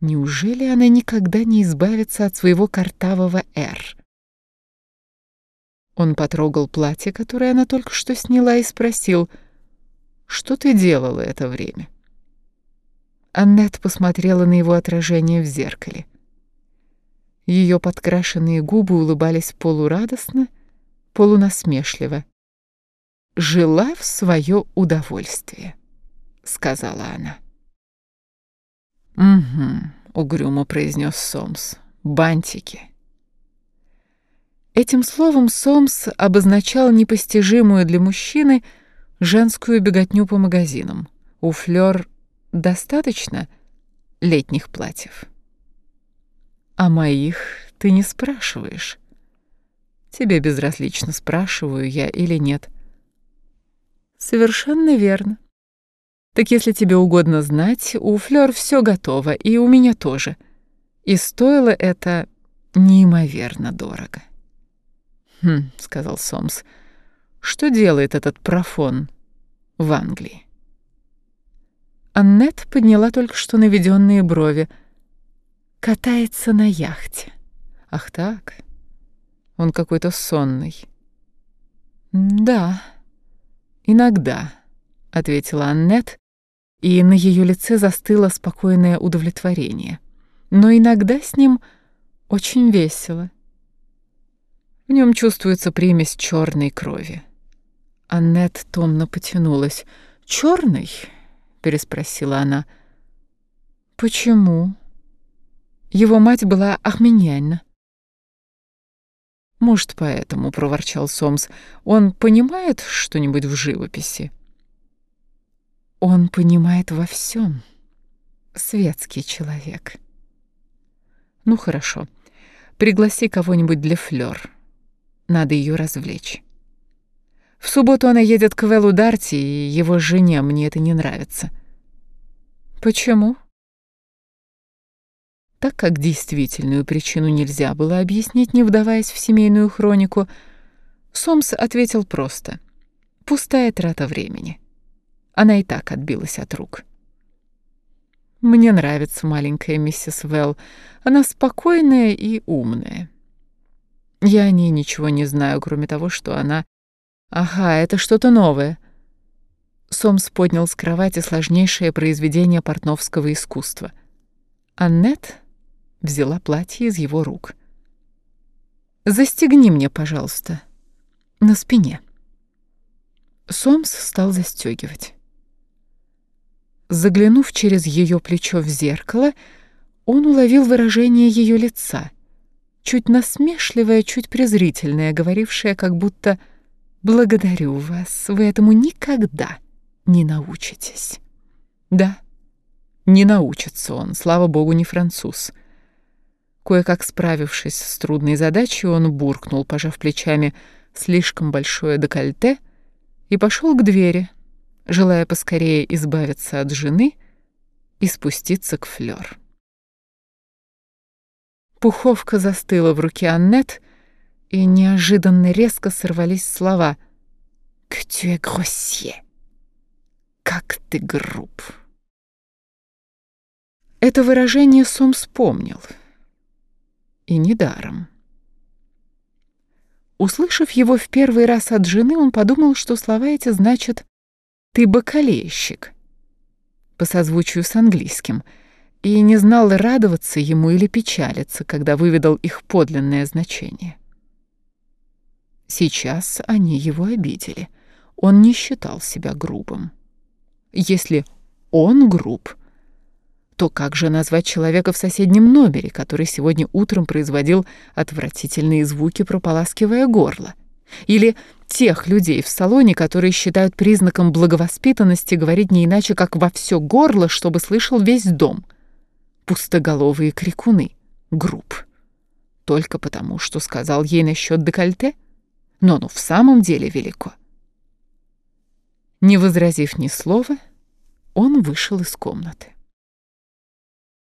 Неужели она никогда не избавится от своего картавого «Р»? Он потрогал платье, которое она только что сняла, и спросил, «Что ты делала это время?» Аннет посмотрела на его отражение в зеркале. Ее подкрашенные губы улыбались полурадостно, полунасмешливо. «Жила в свое удовольствие», — сказала она. «Угу», — угрюмо произнес Сомс. «Бантики». Этим словом Сомс обозначал непостижимую для мужчины женскую беготню по магазинам. У Флёр достаточно летних платьев. А моих ты не спрашиваешь. Тебе безразлично, спрашиваю я или нет. Совершенно верно. Так если тебе угодно знать, у Флёр все готово, и у меня тоже. И стоило это неимоверно дорого. «Хм», — сказал Сомс, — «что делает этот профон в Англии?» Аннет подняла только что наведенные брови. «Катается на яхте». «Ах так, он какой-то сонный». «Да, иногда», — ответила Аннет, и на ее лице застыло спокойное удовлетворение. «Но иногда с ним очень весело». В нем чувствуется примесь черной крови. Аннет томно потянулась. «Черный?» — переспросила она. «Почему?» Его мать была Ахменяйна. «Может, поэтому», — проворчал Сомс. «Он понимает что-нибудь в живописи?» «Он понимает во всем. Светский человек». «Ну, хорошо. Пригласи кого-нибудь для Флёр». Надо ее развлечь. В субботу она едет к Велу Дарти и его жене. Мне это не нравится. Почему? Так как действительную причину нельзя было объяснить, не вдаваясь в семейную хронику, Сомс ответил просто. Пустая трата времени. Она и так отбилась от рук. Мне нравится маленькая миссис Велл. Она спокойная и умная. Я о ней ничего не знаю, кроме того, что она... Ага, это что-то новое. Сомс поднял с кровати сложнейшее произведение портновского искусства. Аннет взяла платье из его рук. «Застегни мне, пожалуйста, на спине». Сомс стал застегивать. Заглянув через ее плечо в зеркало, он уловил выражение ее лица — чуть насмешливая, чуть презрительная, говорившая как будто «Благодарю вас, вы этому никогда не научитесь». Да, не научится он, слава богу, не француз. Кое-как справившись с трудной задачей, он буркнул, пожав плечами, слишком большое декольте и пошел к двери, желая поскорее избавиться от жены и спуститься к Флёр. Пуховка застыла в руке Аннет, и неожиданно резко сорвались слова «Que tu es grossier!» «Как ты груб!» Это выражение Сом вспомнил. И недаром. Услышав его в первый раз от жены, он подумал, что слова эти значат «ты бакалейщик» по созвучию с английским — и не знал, радоваться ему или печалиться, когда выведал их подлинное значение. Сейчас они его обидели. Он не считал себя грубым. Если он груб, то как же назвать человека в соседнем номере, который сегодня утром производил отвратительные звуки, прополаскивая горло? Или тех людей в салоне, которые считают признаком благовоспитанности говорить не иначе, как во все горло, чтобы слышал весь дом — пустоголовые крикуны, групп. Только потому, что сказал ей насчет декольте? Но ну в самом деле велико. Не возразив ни слова, он вышел из комнаты.